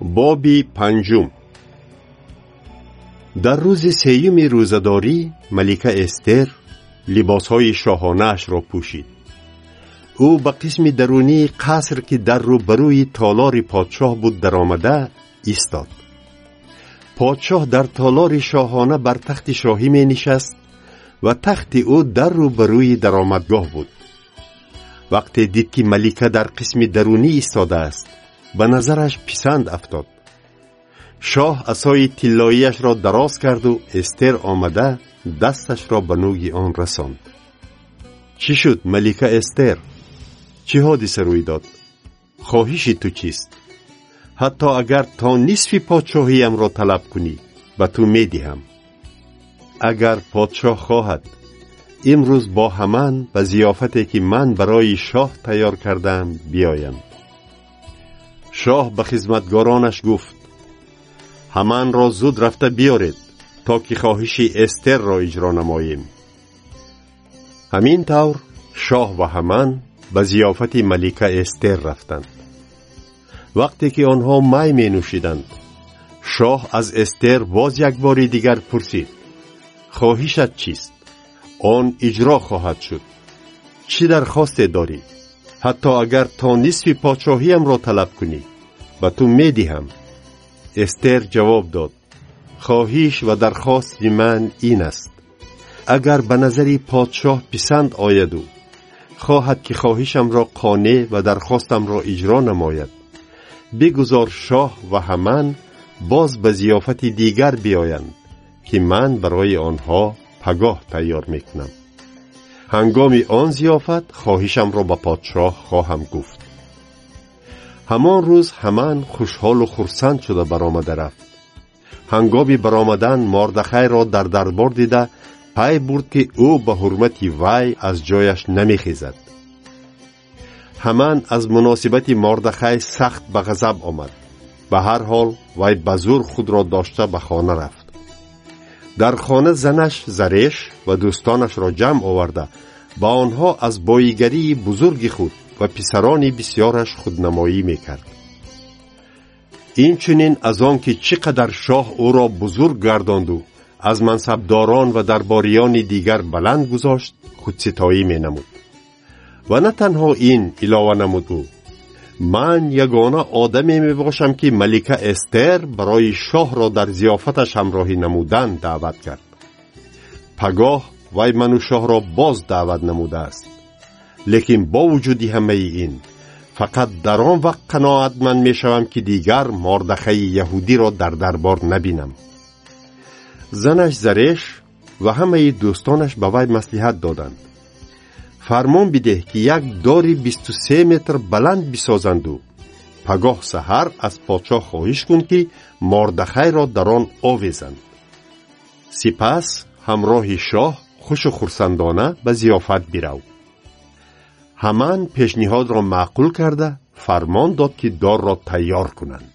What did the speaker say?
боби панҷум. Дар рӯзи сеюми рӯзадорӣ малика эстер либосҳои шоҳонаашро пӯшид. Ӯ ба қисми дарунии қаср ки дар рӯбарӯи толори подшоҳ буд даромада истод. Подшоҳ дар толори шоҳона бар тахти шоҳӣ менишаст ва тахти ӯ дар рӯбарӯи даромадгоҳ буд. Вақте дид ки малика дар қисми дарунӣ истодааст ба назараш писанд афтод. Шоҳ асои тиллоияшро дароз карду эстер омада дасташро ба нӯги он расонд. Чӣ шуд малика эстер? Чӣ ҳодиса рӯй дод? Хоҳиши ту чист? Ҳатто агар то нисфи подшоҳиямро талаб кунӣ ба ту медиҳам. Агар подшоҳ хоҳад имрӯз бо ҳаман ба зиёфате ки ман барои шоҳ тайёр кардаам биёям шоҳ ба хизматгоронаш гуфт ҳаманро зуд рафта биёред то ки хоҳиши эстерро иҷро намоем ҳамин тавр шоҳ ва ҳаман ба зиёфати малика эстер рафтанд. Вақте ки онҳо май менӯшиданд шоҳ аз эстер боз як бори дигар пурсид хоҳишат чист? Он иҷро хоҳад шуд? Чӣ дархосте дорӣ ҳатто агар то нисфи подшоҳиямро талаб кунӣ ба ту медиҳам. Эстер ҷавоб дод. Хоҳиш ва дархости ман ин аст. Агар ба назари подшоҳ писанд ояду хоҳад ки хоҳишамро қонеъ ва дархостамро иҷро намояд. Бигузор шоҳ ва ҳаман боз ба зиёфати дигар биёянд ки ман барои онҳо пагоҳ тайёр мекунам ҳангоми он зиёфат хоҳишамро ба подшоҳ хоҳам гуфт. ҳамон рӯз ҳаман хушҳолу хурсанд шуда баромада рафт. ҳангоми баромадан мордахайро дар дарбор дида пай бурд ки ӯ ба ҳурмати вай аз ҷояш намехезад. ҳаман аз муносибати мордахай сахт ба ғазаб омад. ба ҳар ҳол вай ба зур худро дошта ба хона рафт дар хона занаш зареш ва дӯстонашро ҷамъ оварда. Ба онҳо аз боигарии бузурги худ ва писарони бисьёраш худнамоӣ мекард. Инчунин аз он ки чӣ қадар шоҳ ӯро бузург гардонду аз мансабдорон ва дарбориёни дигар баланд гузошт худситоӣ менамуд. Ва на танҳо ин илова намуд ӯ ман ягона одаме мебошам ки малика эстер барои шоҳро дар зиёфаташ ҳамроҳӣ намудан даъват кард. Пагоҳ вай ману шоҳро боз даъват намудааст. Лекин бо вуҷуди ҳамаи ин фақат дар он вақт қаноатманд мешавам ки дигар мордахаи яҳудиро дар дарбор набинам. Занаш зареш ва ҳамаи дӯстонаш ба вай маслиҳат доданд фармон бидеҳ ки як дори бисту се метр баланд бисозанду. Пагоҳ саҳар аз подшоҳ хоҳиш кун ки мордахайро дар он овезанд. Сипас ҳамроҳи шоҳ хушу хурсандона ба зиёфат бирав. Ҳаман пешниҳодро маъқул карда фармон дод ки дорро тайёр кунанд